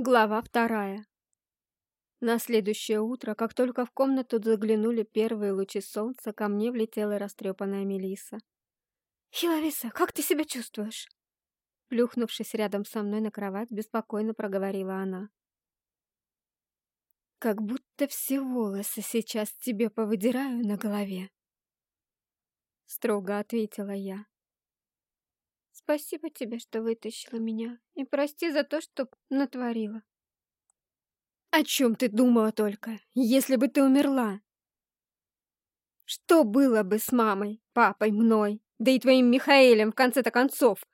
Глава вторая. На следующее утро, как только в комнату заглянули первые лучи солнца, ко мне влетела растрепанная Мелиса. «Хиловиса, как ты себя чувствуешь?» Плюхнувшись рядом со мной на кровать, беспокойно проговорила она. «Как будто все волосы сейчас тебе повыдираю на голове», — строго ответила я. Спасибо тебе, что вытащила меня. И прости за то, что натворила. О чем ты думала только, если бы ты умерла? Что было бы с мамой, папой, мной, да и твоим Михаэлем в конце-то концов?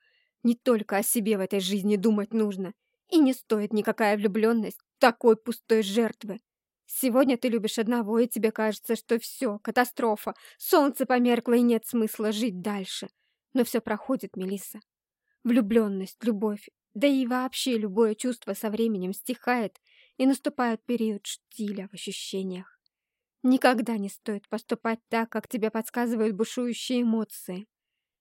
Не только о себе в этой жизни думать нужно. И не стоит никакая влюбленность такой пустой жертвы. Сегодня ты любишь одного, и тебе кажется, что все, катастрофа, солнце померкло и нет смысла жить дальше. Но все проходит, Мелисса. Влюбленность, любовь, да и вообще любое чувство со временем стихает, и наступает период штиля в ощущениях. Никогда не стоит поступать так, как тебе подсказывают бушующие эмоции.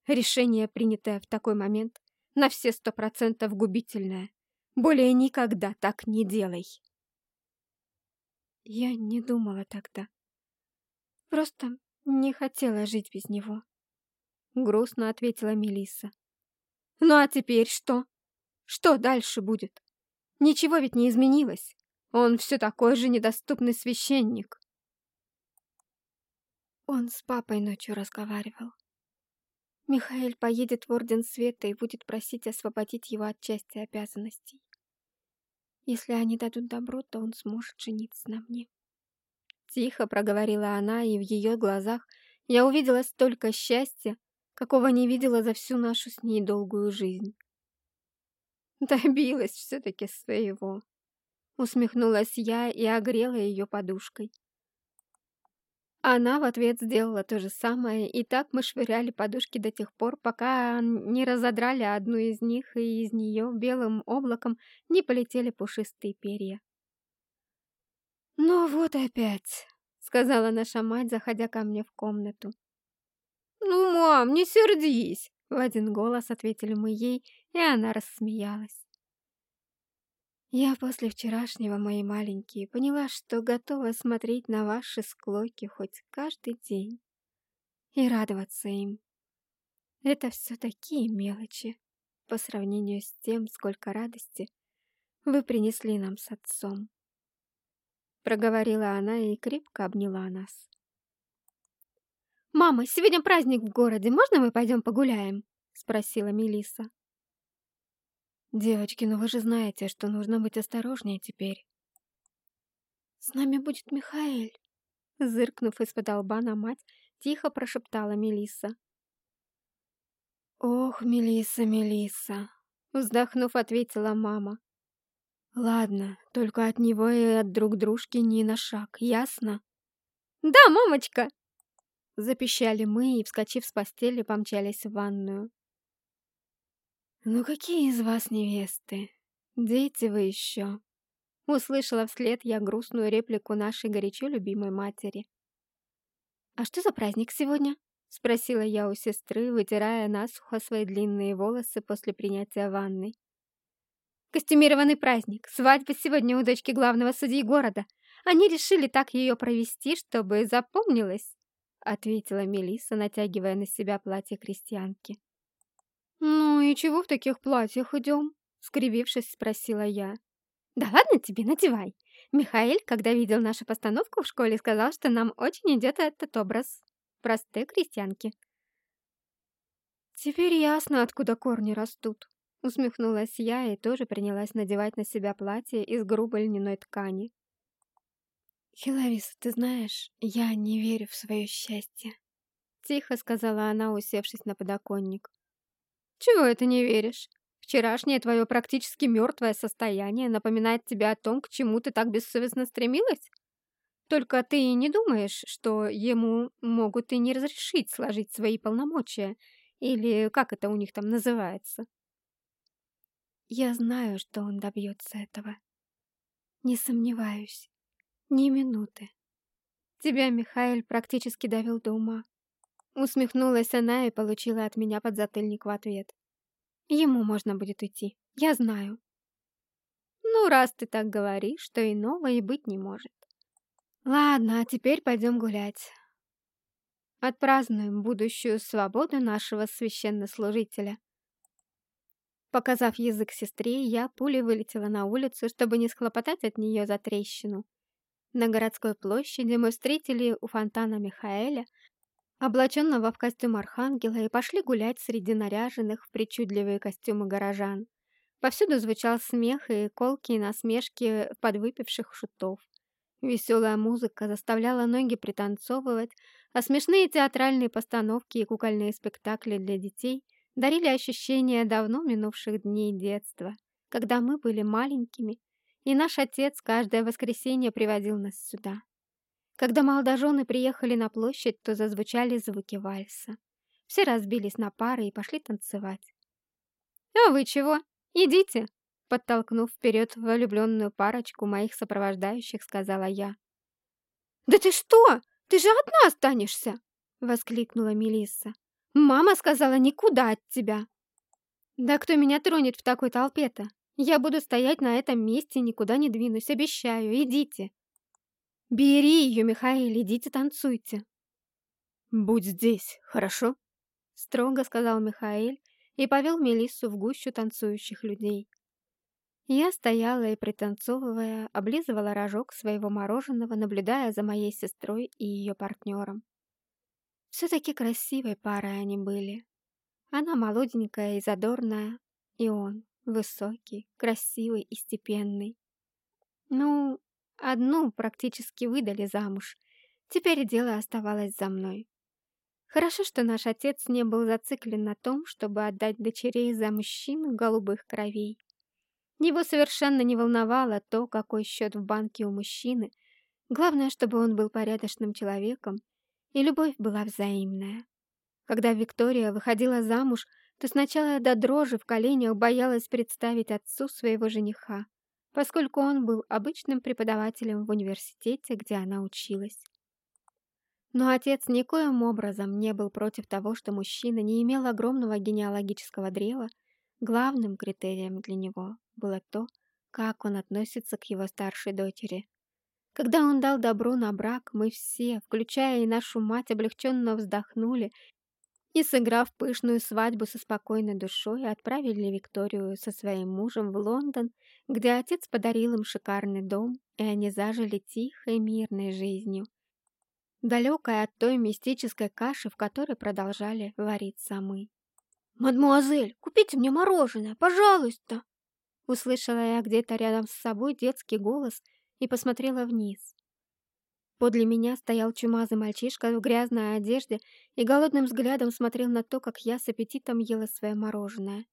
Решение, принятое в такой момент, на все сто процентов губительное. Более никогда так не делай. Я не думала тогда. Просто не хотела жить без него. Грустно ответила Мелисса. Ну а теперь что? Что дальше будет? Ничего ведь не изменилось. Он все такой же недоступный священник. Он с папой ночью разговаривал. Михаил поедет в Орден Света и будет просить освободить его от части обязанностей. Если они дадут добро, то он сможет жениться на мне. Тихо проговорила она, и в ее глазах я увидела столько счастья, какого не видела за всю нашу с ней долгую жизнь. Добилась все-таки своего. Усмехнулась я и огрела ее подушкой. Она в ответ сделала то же самое, и так мы швыряли подушки до тех пор, пока не разодрали одну из них, и из нее белым облаком не полетели пушистые перья. «Ну вот опять», — сказала наша мать, заходя ко мне в комнату. «Ну, мам, не сердись!» — в один голос ответили мы ей, и она рассмеялась. Я после вчерашнего, мои маленькие, поняла, что готова смотреть на ваши склоки хоть каждый день и радоваться им. Это все такие мелочи по сравнению с тем, сколько радости вы принесли нам с отцом. Проговорила она и крепко обняла нас. «Мама, сегодня праздник в городе, можно мы пойдем погуляем?» — спросила Мелисса. «Девочки, ну вы же знаете, что нужно быть осторожнее теперь». «С нами будет Михаэль», — зыркнув из-под лба на мать, тихо прошептала Мелисса. «Ох, Мелисса, Мелисса!» — вздохнув, ответила мама. «Ладно, только от него и от друг дружки ни на шаг, ясно?» «Да, мамочка!» Запищали мы и, вскочив с постели, помчались в ванную. «Ну какие из вас невесты? Дети вы еще!» Услышала вслед я грустную реплику нашей горячо любимой матери. «А что за праздник сегодня?» Спросила я у сестры, вытирая насухо свои длинные волосы после принятия ванны. «Костюмированный праздник. Свадьба сегодня у дочки главного судьи города. Они решили так ее провести, чтобы запомнилось ответила Мелиса, натягивая на себя платье крестьянки. «Ну и чего в таких платьях идем?» — скривившись, спросила я. «Да ладно тебе, надевай. Михаил, когда видел нашу постановку в школе, сказал, что нам очень идет этот образ. Простые крестьянки». «Теперь ясно, откуда корни растут», — усмехнулась я и тоже принялась надевать на себя платье из грубой льняной ткани. «Хиловис, ты знаешь, я не верю в свое счастье», — тихо сказала она, усевшись на подоконник. «Чего это не веришь? Вчерашнее твое практически мертвое состояние напоминает тебе о том, к чему ты так бессовестно стремилась? Только ты не думаешь, что ему могут и не разрешить сложить свои полномочия, или как это у них там называется?» «Я знаю, что он добьется этого. Не сомневаюсь». Ни минуты. Тебя Михаил практически довел до ума. Усмехнулась она и получила от меня подзатыльник в ответ. Ему можно будет уйти, я знаю. Ну раз ты так говоришь, что иного и быть не может. Ладно, а теперь пойдем гулять. Отпразднуем будущую свободу нашего священнослужителя. Показав язык сестре, я пулей вылетела на улицу, чтобы не схлопотать от нее за трещину. На городской площади мы встретили у фонтана Михаэля, облаченного в костюм архангела, и пошли гулять среди наряженных в причудливые костюмы горожан. Повсюду звучал смех и колкие насмешки подвыпивших шутов. Веселая музыка заставляла ноги пританцовывать, а смешные театральные постановки и кукольные спектакли для детей дарили ощущение давно минувших дней детства, когда мы были маленькими, и наш отец каждое воскресенье приводил нас сюда. Когда молодожены приехали на площадь, то зазвучали звуки вальса. Все разбились на пары и пошли танцевать. «А вы чего? Идите!» Подтолкнув вперед влюбленную парочку моих сопровождающих, сказала я. «Да ты что? Ты же одна останешься!» Воскликнула Мелисса. «Мама сказала никуда от тебя!» «Да кто меня тронет в такой толпе-то? Я буду стоять на этом месте и никуда не двинусь, обещаю, идите!» «Бери ее, Михаил, идите танцуйте!» «Будь здесь, хорошо?» Строго сказал Михаил и повел Мелиссу в гущу танцующих людей. Я стояла и, пританцовывая, облизывала рожок своего мороженого, наблюдая за моей сестрой и ее партнером. Все-таки красивой парой они были. Она молоденькая и задорная, и он высокий, красивый и степенный. Ну, одну практически выдали замуж. Теперь дело оставалось за мной. Хорошо, что наш отец не был зациклен на том, чтобы отдать дочерей за мужчин голубых кровей. Его совершенно не волновало то, какой счет в банке у мужчины. Главное, чтобы он был порядочным человеком, и любовь была взаимная. Когда Виктория выходила замуж, то сначала до дрожи в коленях боялась представить отцу своего жениха, поскольку он был обычным преподавателем в университете, где она училась. Но отец никоим образом не был против того, что мужчина не имел огромного генеалогического древа, главным критерием для него было то, как он относится к его старшей дочери. Когда он дал добро на брак, мы все, включая и нашу мать, облегченно вздохнули и, сыграв пышную свадьбу со спокойной душой, отправили Викторию со своим мужем в Лондон, где отец подарил им шикарный дом, и они зажили тихой мирной жизнью, далекой от той мистической каши, в которой продолжали вариться мы. «Мадмуазель, купите мне мороженое, пожалуйста!» Услышала я где-то рядом с собой детский голос и посмотрела вниз. Подле меня стоял чумазый мальчишка в грязной одежде и голодным взглядом смотрел на то, как я с аппетитом ела свое мороженое.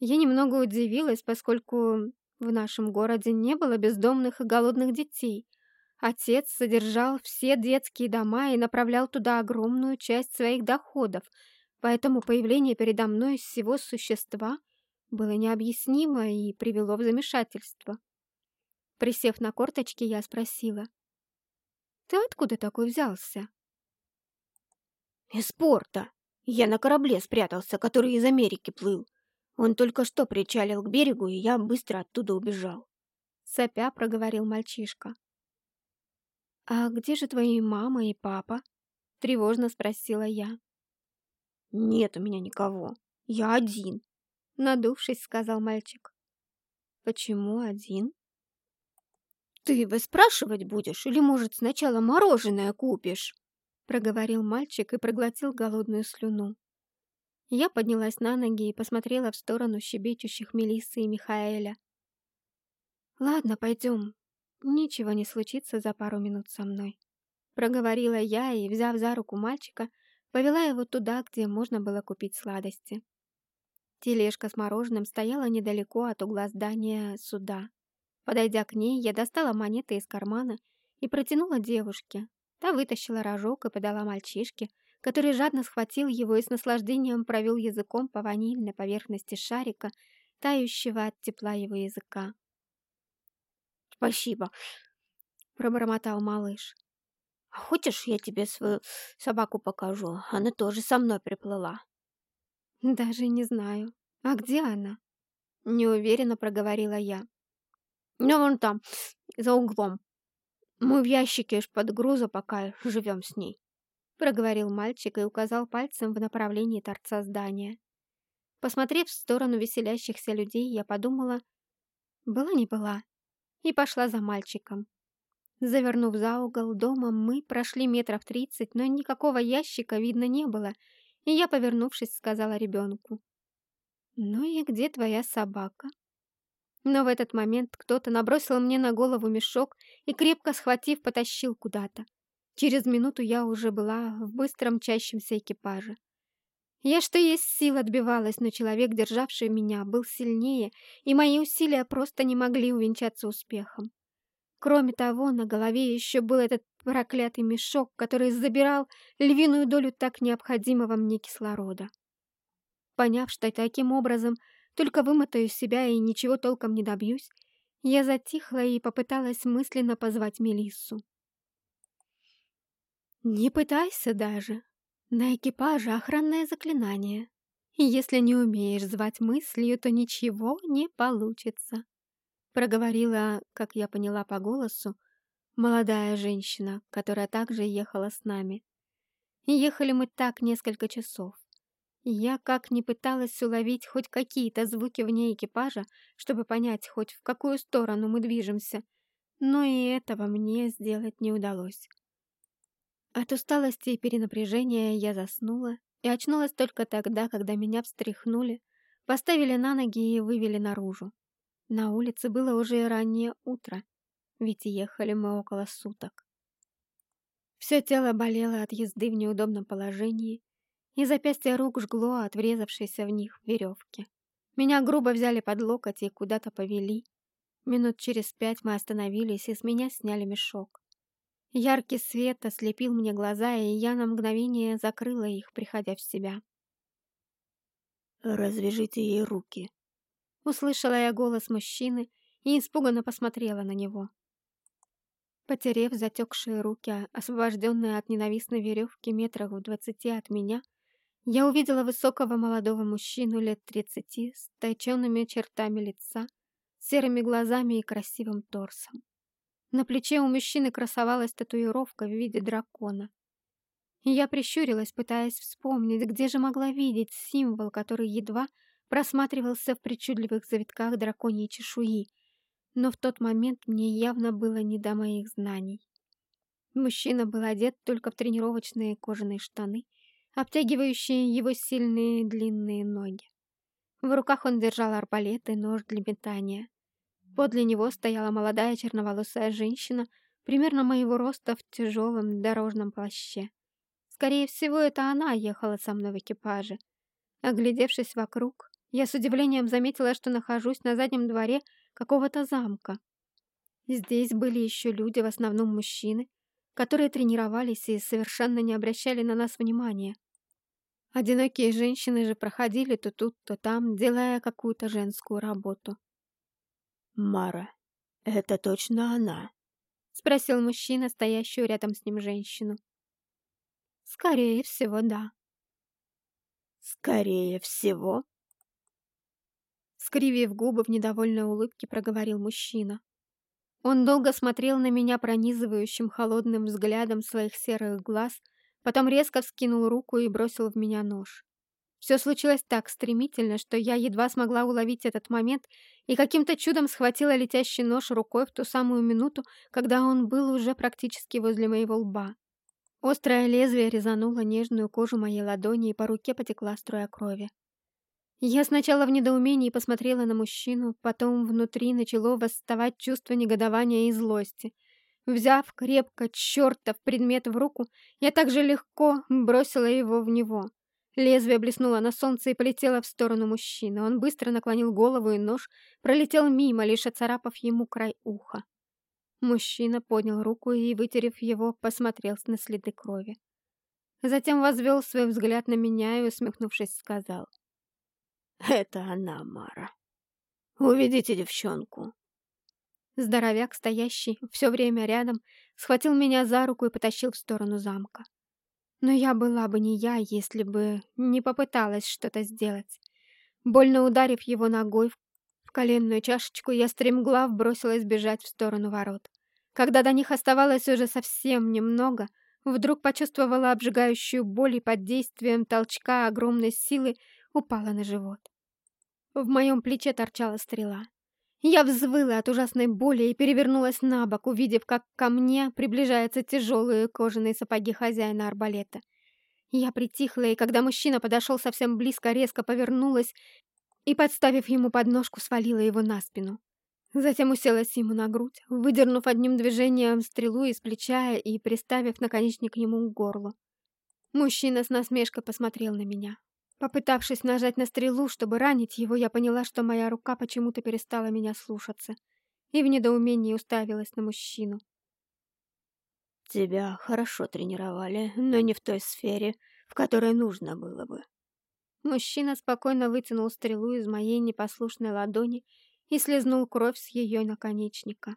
Я немного удивилась, поскольку в нашем городе не было бездомных и голодных детей. Отец содержал все детские дома и направлял туда огромную часть своих доходов, поэтому появление передо мной всего существа — было необъяснимо и привело в замешательство. Присев на корточки, я спросила. «Ты откуда такой взялся?» «Из порта. Я на корабле спрятался, который из Америки плыл. Он только что причалил к берегу, и я быстро оттуда убежал». Сопя проговорил мальчишка. «А где же твои мама и папа?» Тревожно спросила я. «Нет у меня никого. Я один надувшись, сказал мальчик. Почему один? Ты выспрашивать будешь или, может, сначала мороженое купишь? проговорил мальчик и проглотил голодную слюну. Я поднялась на ноги и посмотрела в сторону щебечущих Мелиссы и Михаэля. «Ладно, пойдем. Ничего не случится за пару минут со мной», — проговорила я и, взяв за руку мальчика, повела его туда, где можно было купить сладости. Тележка с мороженым стояла недалеко от угла здания суда. Подойдя к ней, я достала монеты из кармана и протянула девушке. Та вытащила рожок и подала мальчишке, который жадно схватил его и с наслаждением провел языком по ванильной поверхности шарика, тающего от тепла его языка. «Спасибо», — пробормотал малыш. «А хочешь, я тебе свою собаку покажу? Она тоже со мной приплыла». «Даже не знаю. А где она?» Неуверенно проговорила я. Ну, вон там, за углом. Мы в ящике ж под груза пока живем с ней. Проговорил мальчик и указал пальцем в направлении торца здания. Посмотрев в сторону веселящихся людей, я подумала, была не была, и пошла за мальчиком. Завернув за угол дома, мы прошли метров тридцать, но никакого ящика видно не было, и я, повернувшись, сказала ребенку. «Ну и где твоя собака?» Но в этот момент кто-то набросил мне на голову мешок и, крепко схватив, потащил куда-то. Через минуту я уже была в быстром мчащемся экипаже. Я что есть сил отбивалась, но человек, державший меня, был сильнее, и мои усилия просто не могли увенчаться успехом. Кроме того, на голове еще был этот проклятый мешок, который забирал львиную долю так необходимого мне кислорода. Поняв, что таким образом только вымотаю себя и ничего толком не добьюсь, я затихла и попыталась мысленно позвать Мелиссу. «Не пытайся даже. На экипаже охранное заклинание. И если не умеешь звать мыслью, то ничего не получится», проговорила, как я поняла по голосу, молодая женщина, которая также ехала с нами. Ехали мы так несколько часов. Я как ни пыталась уловить хоть какие-то звуки вне экипажа, чтобы понять хоть в какую сторону мы движемся, но и этого мне сделать не удалось. От усталости и перенапряжения я заснула и очнулась только тогда, когда меня встряхнули, поставили на ноги и вывели наружу. На улице было уже раннее утро, ведь ехали мы около суток. Все тело болело от езды в неудобном положении, и запястья рук жгло от врезавшейся в них веревки. Меня грубо взяли под локоть и куда-то повели. Минут через пять мы остановились, и с меня сняли мешок. Яркий свет ослепил мне глаза, и я на мгновение закрыла их, приходя в себя. «Развяжите ей руки», — услышала я голос мужчины и испуганно посмотрела на него. Потерев затекшие руки, освобожденные от ненавистной веревки метрах в двадцати от меня, я увидела высокого молодого мужчину лет тридцати с точенными чертами лица, серыми глазами и красивым торсом. На плече у мужчины красовалась татуировка в виде дракона. Я прищурилась, пытаясь вспомнить, где же могла видеть символ, который едва просматривался в причудливых завитках драконьей чешуи, но в тот момент мне явно было не до моих знаний. Мужчина был одет только в тренировочные кожаные штаны обтягивающие его сильные длинные ноги. В руках он держал арбалет и нож для метания. Подле него стояла молодая черноволосая женщина, примерно моего роста в тяжелом дорожном плаще. Скорее всего, это она ехала со мной в экипаже. Оглядевшись вокруг, я с удивлением заметила, что нахожусь на заднем дворе какого-то замка. Здесь были еще люди, в основном мужчины, которые тренировались и совершенно не обращали на нас внимания. Одинокие женщины же проходили то тут, то там, делая какую-то женскую работу. «Мара, это точно она?» — спросил мужчина, стоящую рядом с ним женщину. «Скорее всего, да». «Скорее всего?» Скривив губы в недовольной улыбке, проговорил мужчина. Он долго смотрел на меня пронизывающим холодным взглядом своих серых глаз, потом резко вскинул руку и бросил в меня нож. Все случилось так стремительно, что я едва смогла уловить этот момент и каким-то чудом схватила летящий нож рукой в ту самую минуту, когда он был уже практически возле моего лба. Острое лезвие резануло нежную кожу моей ладони, и по руке потекла струя крови. Я сначала в недоумении посмотрела на мужчину, потом внутри начало восставать чувство негодования и злости. Взяв крепко чертов предмет в руку, я так же легко бросила его в него. Лезвие блеснуло на солнце и полетело в сторону мужчины. Он быстро наклонил голову, и нож пролетел мимо, лишь оцарапав ему край уха. Мужчина поднял руку и, вытерев его, посмотрел на следы крови. Затем возвел свой взгляд на меня и, усмехнувшись, сказал — это она, Мара. Уведите девчонку. Здоровяк, стоящий все время рядом, схватил меня за руку и потащил в сторону замка. Но я была бы не я, если бы не попыталась что-то сделать. Больно ударив его ногой в коленную чашечку, я стремглав бросилась бежать в сторону ворот. Когда до них оставалось уже совсем немного, вдруг почувствовала обжигающую боль и под действием толчка огромной силы упала на живот. В моем плече торчала стрела. Я взвыла от ужасной боли и перевернулась на бок, увидев, как ко мне приближаются тяжелые кожаные сапоги хозяина арбалета. Я притихла, и когда мужчина подошел совсем близко, резко повернулась и, подставив ему подножку, свалила его на спину. Затем уселась ему на грудь, выдернув одним движением стрелу из плеча и приставив наконечник к нему к горлу. Мужчина с насмешкой посмотрел на меня. Попытавшись нажать на стрелу, чтобы ранить его, я поняла, что моя рука почему-то перестала меня слушаться, и в недоумении уставилась на мужчину. Тебя хорошо тренировали, но не в той сфере, в которой нужно было бы. Мужчина спокойно вытянул стрелу из моей непослушной ладони и слезнул кровь с ее наконечника.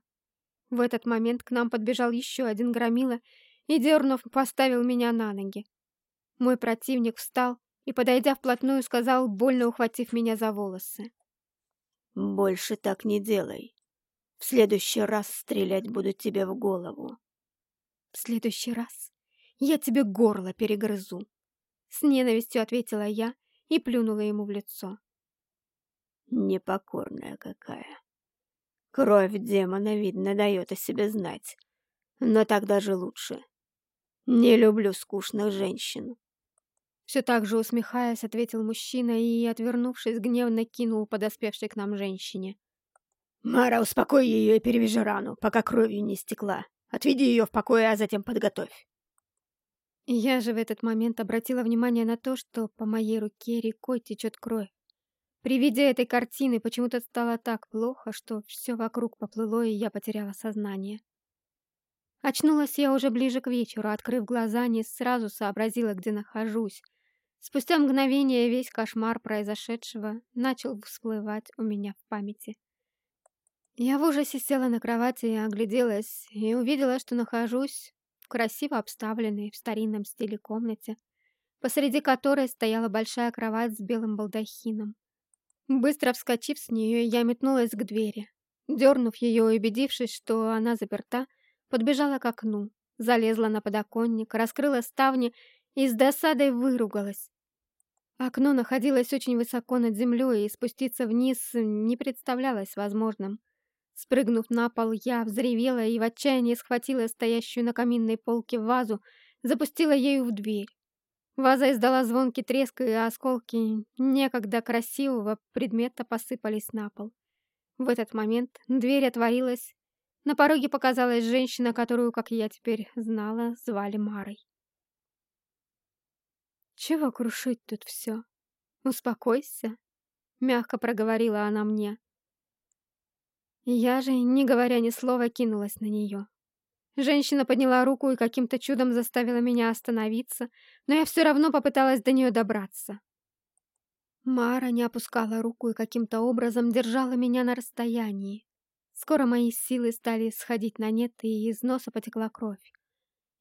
В этот момент к нам подбежал еще один громила и, дернув, поставил меня на ноги. Мой противник встал и, подойдя вплотную, сказал, больно ухватив меня за волосы. «Больше так не делай. В следующий раз стрелять буду тебе в голову». «В следующий раз я тебе горло перегрызу», — с ненавистью ответила я и плюнула ему в лицо. Непокорная какая. Кровь демона, видно, дает о себе знать. Но так даже лучше. Не люблю скучных женщин. Все так же усмехаясь, ответил мужчина и, отвернувшись, гневно кинул подоспевшей к нам женщине. «Мара, успокой ее и перевяжи рану, пока кровью не стекла. Отведи ее в покое, а затем подготовь». Я же в этот момент обратила внимание на то, что по моей руке рекой течет кровь. При виде этой картины почему-то стало так плохо, что все вокруг поплыло, и я потеряла сознание. Очнулась я уже ближе к вечеру, открыв глаза, не сразу сообразила, где нахожусь. Спустя мгновение весь кошмар произошедшего начал всплывать у меня в памяти. Я в ужасе села на кровати и огляделась, и увидела, что нахожусь в красиво обставленной в старинном стиле комнате, посреди которой стояла большая кровать с белым балдахином. Быстро вскочив с нее, я метнулась к двери. Дернув ее и убедившись, что она заперта, подбежала к окну, залезла на подоконник, раскрыла ставни и с досадой выругалась. Окно находилось очень высоко над землей, и спуститься вниз не представлялось возможным. Спрыгнув на пол, я взревела и в отчаянии схватила стоящую на каминной полке вазу, запустила ею в дверь. Ваза издала звонкий треск, и осколки некогда красивого предмета посыпались на пол. В этот момент дверь отворилась. На пороге показалась женщина, которую, как я теперь знала, звали Марой. «Чего крушить тут все? Успокойся», — мягко проговорила она мне. Я же, не говоря ни слова, кинулась на нее. Женщина подняла руку и каким-то чудом заставила меня остановиться, но я все равно попыталась до нее добраться. Мара не опускала руку и каким-то образом держала меня на расстоянии. Скоро мои силы стали сходить на нет, и из носа потекла кровь.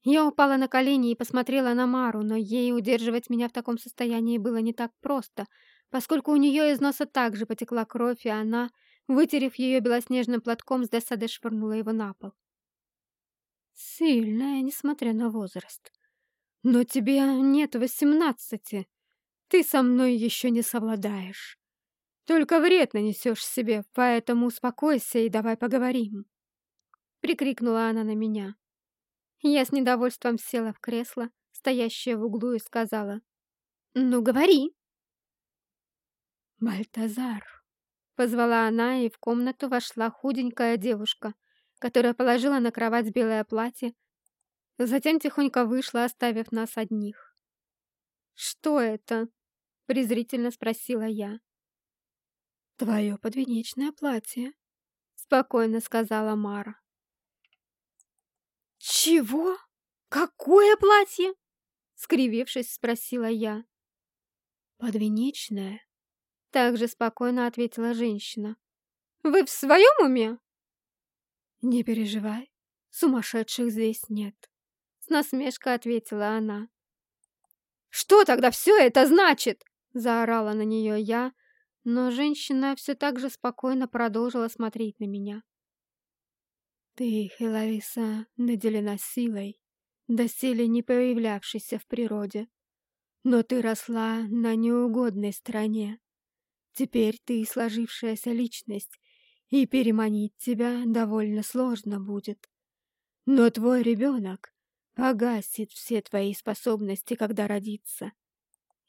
Я упала на колени и посмотрела на Мару, но ей удерживать меня в таком состоянии было не так просто, поскольку у нее из носа также потекла кровь, и она, вытерев ее белоснежным платком, с досадой швырнула его на пол. Сильная, несмотря на возраст. Но тебе нет восемнадцати. Ты со мной еще не совладаешь. Только вред нанесешь себе, поэтому успокойся и давай поговорим. Прикрикнула она на меня. Я с недовольством села в кресло, стоящее в углу, и сказала. «Ну, говори!» «Бальтазар!» — позвала она, и в комнату вошла худенькая девушка которая положила на кровать белое платье, затем тихонько вышла, оставив нас одних. «Что это?» — презрительно спросила я. «Твое подвенечное платье», — спокойно сказала Мара. «Чего? Какое платье?» — скривившись, спросила я. «Подвенечное», — также спокойно ответила женщина. «Вы в своем уме?» «Не переживай, сумасшедших здесь нет», — с насмешкой ответила она. «Что тогда все это значит?» — заорала на нее я, Но женщина все так же спокойно продолжила смотреть на меня. «Ты, Хелависа, наделена силой, доселе не появлявшейся в природе. Но ты росла на неугодной стороне. Теперь ты сложившаяся личность, и переманить тебя довольно сложно будет. Но твой ребенок погасит все твои способности, когда родится.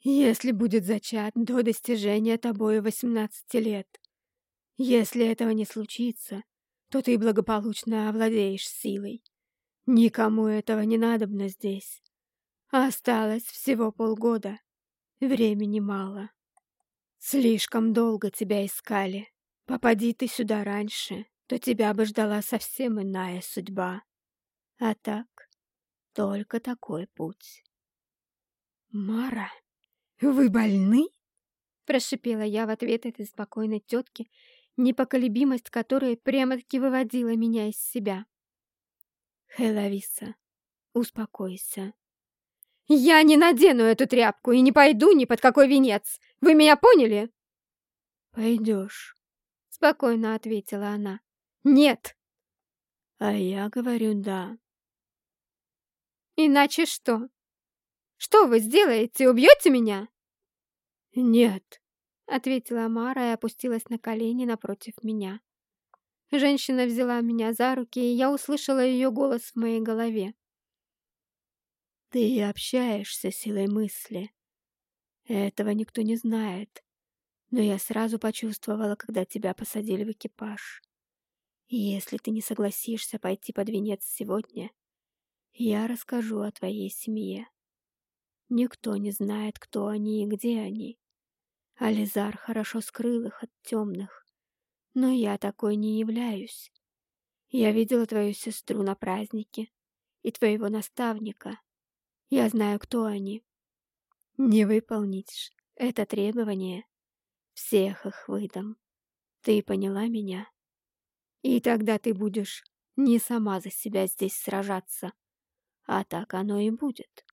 Если будет зачат до достижения тобой 18 лет. Если этого не случится, то ты благополучно овладеешь силой. Никому этого не надобно здесь. Осталось всего полгода. Времени мало. Слишком долго тебя искали. Попади ты сюда раньше, то тебя бы ждала совсем иная судьба. А так, только такой путь. «Мара, вы больны?» Прошипела я в ответ этой спокойной тетке, непоколебимость которой прямо-таки выводила меня из себя. «Хелависа, успокойся». «Я не надену эту тряпку и не пойду ни под какой венец. Вы меня поняли?» «Пойдешь», — спокойно ответила она. «Нет». «А я говорю «да». «Иначе что? Что вы сделаете? Убьете меня?» «Нет», — ответила Мара и опустилась на колени напротив меня. Женщина взяла меня за руки, и я услышала ее голос в моей голове. «Ты общаешься силой мысли. Этого никто не знает, но я сразу почувствовала, когда тебя посадили в экипаж. И если ты не согласишься пойти под венец сегодня, я расскажу о твоей семье. Никто не знает, кто они и где они. Ализар хорошо скрыл их от темных, но я такой не являюсь. Я видела твою сестру на празднике и твоего наставника. Я знаю, кто они. Не выполнишь это требование, всех их выдам. Ты поняла меня? И тогда ты будешь не сама за себя здесь сражаться, а так оно и будет.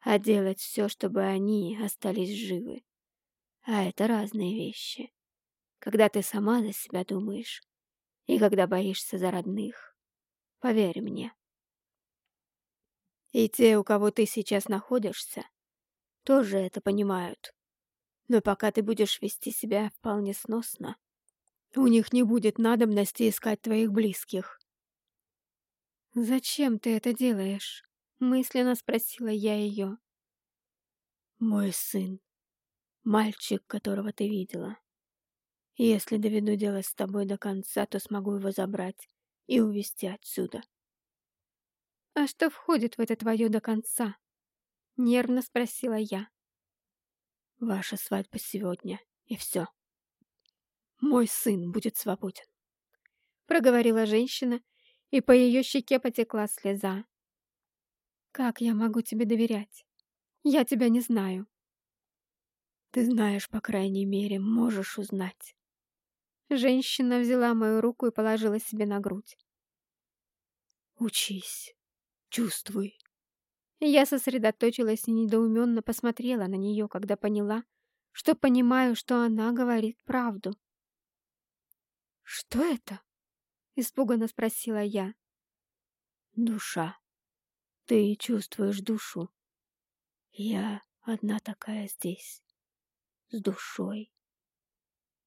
А делать все, чтобы они остались живы. А это разные вещи. Когда ты сама за себя думаешь и когда боишься за родных. Поверь мне. И те, у кого ты сейчас находишься, тоже это понимают. Но пока ты будешь вести себя вполне сносно, у них не будет надобности искать твоих близких. «Зачем ты это делаешь?» — мысленно спросила я ее. «Мой сын, мальчик, которого ты видела. Если доведу дело с тобой до конца, то смогу его забрать и увезти отсюда». «А что входит в это твое до конца?» — нервно спросила я. «Ваша свадьба сегодня, и все. Мой сын будет свободен», — проговорила женщина, и по ее щеке потекла слеза. Как я могу тебе доверять? Я тебя не знаю. Ты знаешь, по крайней мере, можешь узнать. Женщина взяла мою руку и положила себе на грудь. Учись, чувствуй. Я сосредоточилась и недоуменно посмотрела на нее, когда поняла, что понимаю, что она говорит правду. «Что это?» — испуганно спросила я. «Душа», ты чувствуешь душу. Я одна такая здесь, с душой.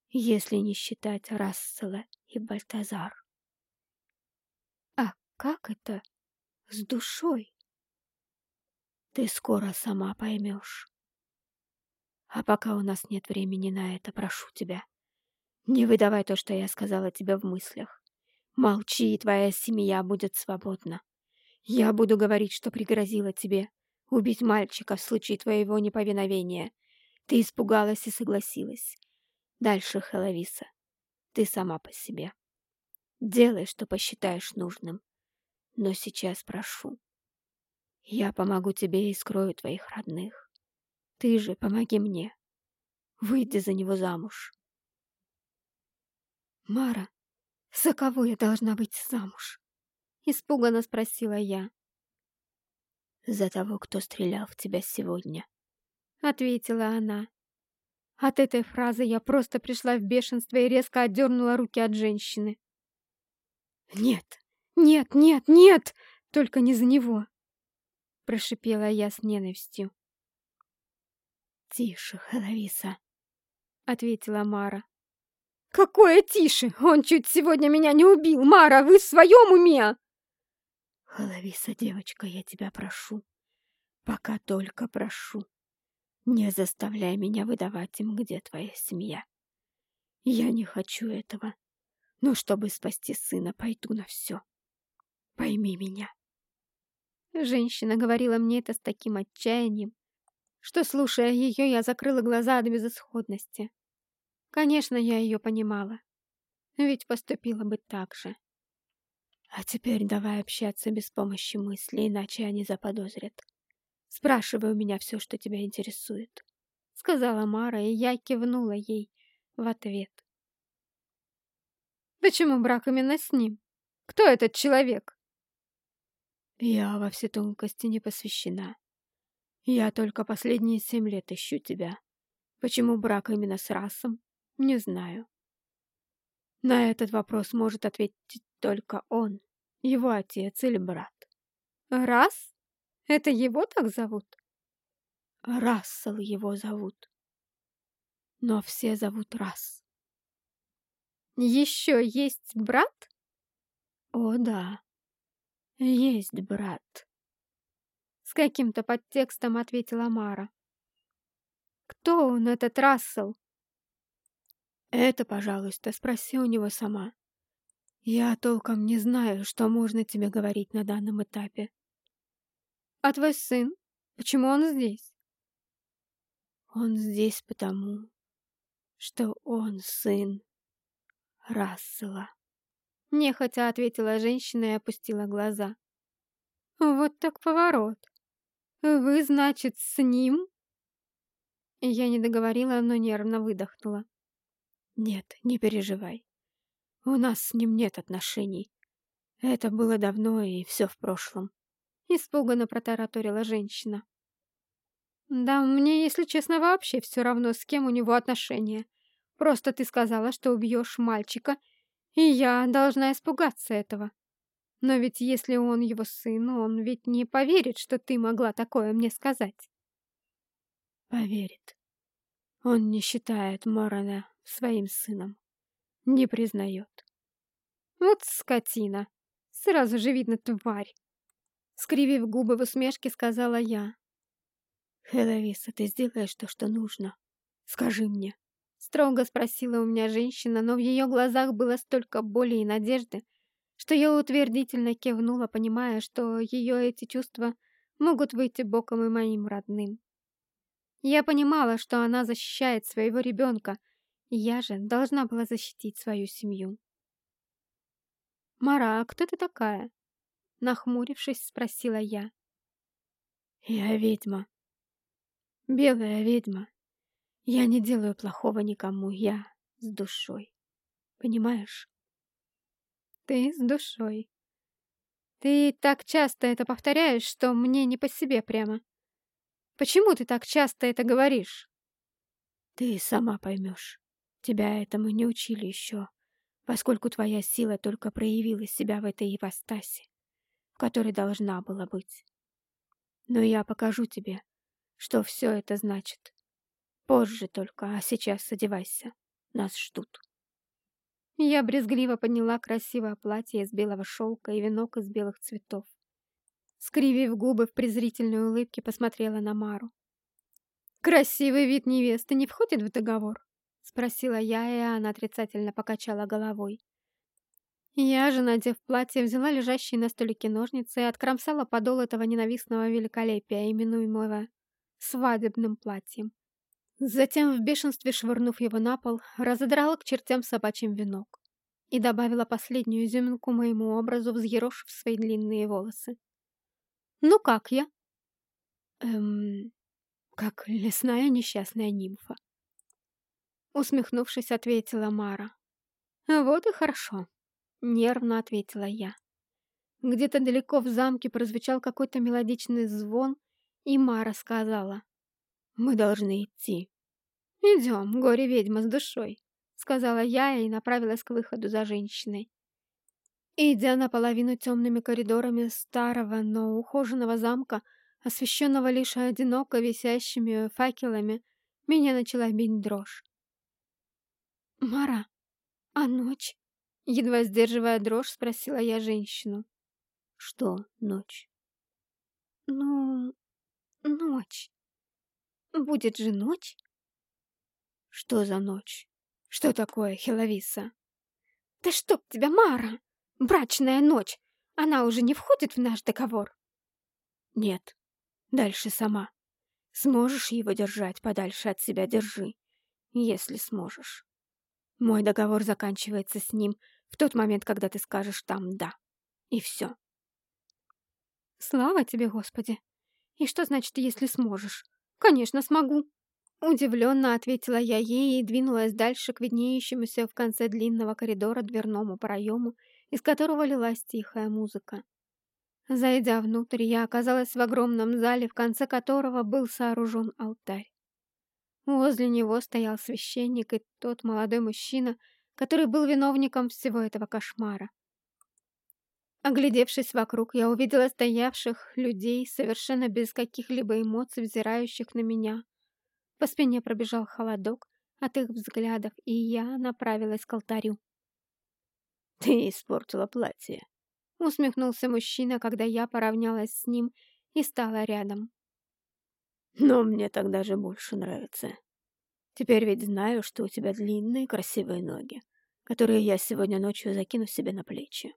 Если не считать Рассела и Бальтазар. А как это с душой? Ты скоро сама поймешь. А пока у нас нет времени на это, прошу тебя, не выдавай то, что я сказала тебе в мыслях. Молчи, и твоя семья будет свободна. Я буду говорить, что пригрозила тебе. Убить мальчика в случае твоего неповиновения. Ты испугалась и согласилась. Дальше, Хеловиса, ты сама по себе. Делай, что посчитаешь нужным. Но сейчас прошу. Я помогу тебе и скрою твоих родных. Ты же помоги мне. Выйди за него замуж. Мара, за кого я должна быть замуж? Испуганно спросила я. «За того, кто стрелял в тебя сегодня», — ответила она. От этой фразы я просто пришла в бешенство и резко отдернула руки от женщины. «Нет, нет, нет, нет! Только не за него!» Прошипела я с ненавистью. «Тише, Хеловиса!» — ответила Мара. «Какое тише! Он чуть сегодня меня не убил! Мара, вы в своем уме?» «Хеловиса, девочка, я тебя прошу. Пока только прошу. Не заставляй меня выдавать им, где твоя семья. Я не хочу этого, но чтобы спасти сына, пойду на все. Пойми меня. Женщина говорила мне это с таким отчаянием, что, слушая ее, я закрыла глаза от безысходности. Конечно, я ее понимала, ведь поступила бы так же. А теперь давай общаться без помощи мысли, иначе они заподозрят. Спрашивай у меня все, что тебя интересует», — сказала Мара, и я кивнула ей в ответ. «Почему брак именно с ним? Кто этот человек?» «Я во все тонкости не посвящена. Я только последние семь лет ищу тебя. Почему брак именно с расом, не знаю. На этот вопрос может ответить только он, его отец или брат. Раз? Это его так зовут? Рассел его зовут. Но все зовут Расс. Еще есть брат? О, да. Есть брат. С каким-то подтекстом ответила Мара. Кто он, этот Рассел? Это, пожалуйста, спроси у него сама. Я толком не знаю, что можно тебе говорить на данном этапе. А твой сын? Почему он здесь? Он здесь потому, что он сын Рассела. Нехотя ответила женщина и опустила глаза. Вот так поворот. Вы, значит, с ним? Я не договорила, но нервно выдохнула. Нет, не переживай. У нас с ним нет отношений. Это было давно и все в прошлом. Испуганно протараторила женщина. Да мне, если честно, вообще все равно, с кем у него отношения. Просто ты сказала, что убьешь мальчика, и я должна испугаться этого. Но ведь если он его сын, он ведь не поверит, что ты могла такое мне сказать. Поверит. Он не считает Морона своим сыном. Не признает. Вот скотина. Сразу же видно тварь. Скривив губы в усмешке, сказала я. «Хеловиса, ты сделаешь то, что нужно. Скажи мне». Строго спросила у меня женщина, но в ее глазах было столько боли и надежды, что я утвердительно кивнула, понимая, что ее эти чувства могут выйти боком и моим родным. Я понимала, что она защищает своего ребенка, и я же должна была защитить свою семью. «Мара, а кто ты такая?» Нахмурившись, спросила я. «Я ведьма. Белая ведьма. Я не делаю плохого никому, я с душой. Понимаешь?» «Ты с душой. Ты так часто это повторяешь, что мне не по себе прямо. Почему ты так часто это говоришь?» «Ты сама поймешь. Тебя этому не учили еще, поскольку твоя сила только проявила себя в этой ипостаси которой должна была быть. Но я покажу тебе, что все это значит. Позже только, а сейчас одевайся. Нас ждут. Я брезгливо подняла красивое платье из белого шелка и венок из белых цветов. Скривив губы в презрительной улыбке, посмотрела на Мару. «Красивый вид невесты не входит в договор?» — спросила я, и она отрицательно покачала головой. Я же, надев платье, взяла лежащие на столике ножницы и откромсала подол этого ненавистного великолепия, именуемого свадебным платьем. Затем, в бешенстве швырнув его на пол, разодрала к чертям собачьим венок и добавила последнюю изюминку моему образу, взъерошив свои длинные волосы. «Ну как я?» «Эм... как лесная несчастная нимфа». Усмехнувшись, ответила Мара. «Вот и хорошо. Нервно ответила я. Где-то далеко в замке прозвучал какой-то мелодичный звон, и Мара сказала. «Мы должны идти». «Идем, горе-ведьма с душой», — сказала я и направилась к выходу за женщиной. Идя наполовину темными коридорами старого, но ухоженного замка, освещенного лишь одиноко висящими факелами, меня начала бить дрожь. «Мара, а ночь?» Едва сдерживая дрожь, спросила я женщину. «Что ночь?» «Ну, ночь. Будет же ночь?» «Что за ночь? Что такое, Хеловиса?» «Да чтоб тебя, Мара! Брачная ночь! Она уже не входит в наш договор!» «Нет. Дальше сама. Сможешь его держать подальше от себя, держи. Если сможешь. Мой договор заканчивается с ним в тот момент, когда ты скажешь там «да». И все. Слава тебе, Господи! И что значит, если сможешь? Конечно, смогу. Удивленно ответила я ей и двинулась дальше к виднеющемуся в конце длинного коридора дверному проему, из которого лилась тихая музыка. Зайдя внутрь, я оказалась в огромном зале, в конце которого был сооружен алтарь. Возле него стоял священник и тот молодой мужчина, который был виновником всего этого кошмара. Оглядевшись вокруг, я увидела стоявших людей, совершенно без каких-либо эмоций, взирающих на меня. По спине пробежал холодок от их взглядов, и я направилась к алтарю. «Ты испортила платье», — усмехнулся мужчина, когда я поравнялась с ним и стала рядом. «Но мне так даже больше нравится. Теперь ведь знаю, что у тебя длинные красивые ноги, которые я сегодня ночью закину себе на плечи».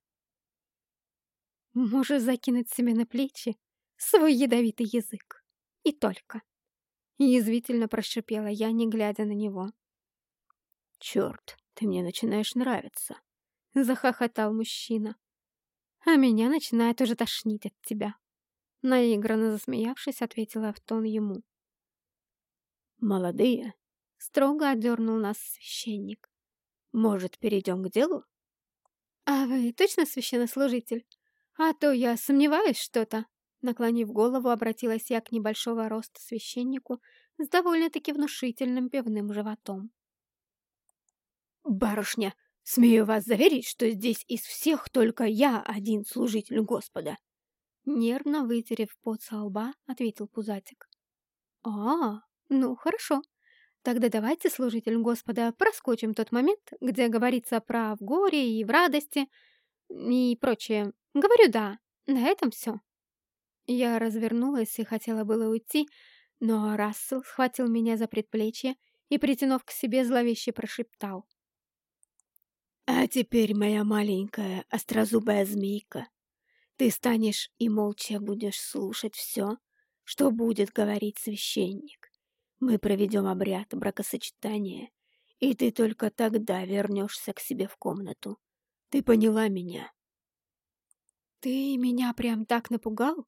«Можешь закинуть себе на плечи свой ядовитый язык. И только». Язвительно прошипела я, не глядя на него. «Черт, ты мне начинаешь нравиться!» Захохотал мужчина. «А меня начинает уже тошнить от тебя!» Наигранно засмеявшись, ответила в тон ему. «Молодые!» Строго отдернул нас священник. «Может, перейдем к делу?» «А вы точно священнослужитель? А то я сомневаюсь что-то!» Наклонив голову, обратилась я к небольшого роста священнику с довольно-таки внушительным пивным животом. «Барышня, смею вас заверить, что здесь из всех только я один служитель Господа!» Нервно вытерев пот со лба, ответил Пузатик. «А, ну хорошо. Тогда давайте, служитель Господа, проскочим тот момент, где говорится про в горе и в радости и прочее. Говорю «да». На этом все. Я развернулась и хотела было уйти, но Рассел схватил меня за предплечье и, притянув к себе, зловеще прошептал. «А теперь, моя маленькая острозубая змейка, ты станешь и молча будешь слушать все, что будет говорить священник. Мы проведем обряд бракосочетания, и ты только тогда вернешься к себе в комнату. Ты поняла меня?» «Ты меня прям так напугал?»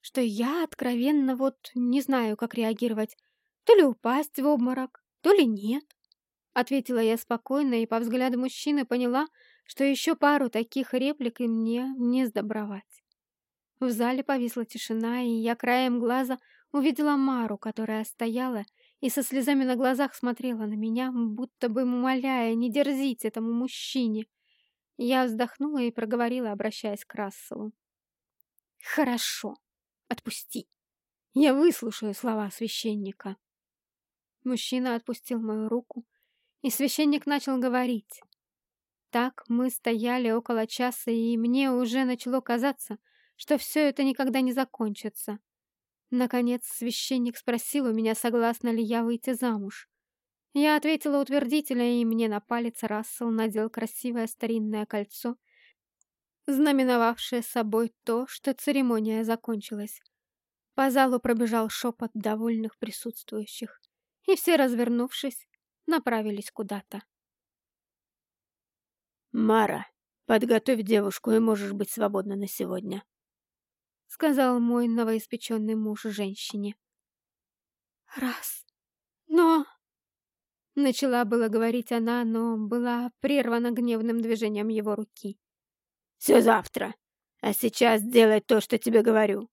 что я откровенно вот не знаю, как реагировать. То ли упасть в обморок, то ли нет. Ответила я спокойно и по взгляду мужчины поняла, что еще пару таких реплик и мне не сдобровать. В зале повисла тишина, и я краем глаза увидела Мару, которая стояла и со слезами на глазах смотрела на меня, будто бы умоляя не дерзить этому мужчине. Я вздохнула и проговорила, обращаясь к Расселу. «Хорошо. Отпусти. Я выслушаю слова священника. Мужчина отпустил мою руку, и священник начал говорить. Так мы стояли около часа, и мне уже начало казаться, что все это никогда не закончится. Наконец священник спросил у меня, согласна ли я выйти замуж. Я ответила утвердительно, и мне на палец Рассел надел красивое старинное кольцо знаменовавшее собой то, что церемония закончилась. По залу пробежал шепот довольных присутствующих, и все, развернувшись, направились куда-то. «Мара, подготовь девушку, и можешь быть свободна на сегодня», — сказал мой новоиспеченный муж женщине. «Раз, но...» Начала было говорить она, но была прервана гневным движением его руки. Все завтра. А сейчас делай то, что тебе говорю.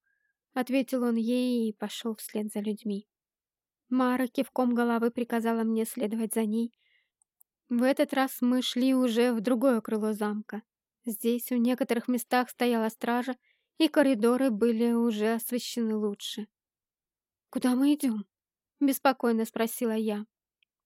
Ответил он ей и пошел вслед за людьми. Мара кивком головы приказала мне следовать за ней. В этот раз мы шли уже в другое крыло замка. Здесь в некоторых местах стояла стража, и коридоры были уже освещены лучше. «Куда мы идем?» — беспокойно спросила я.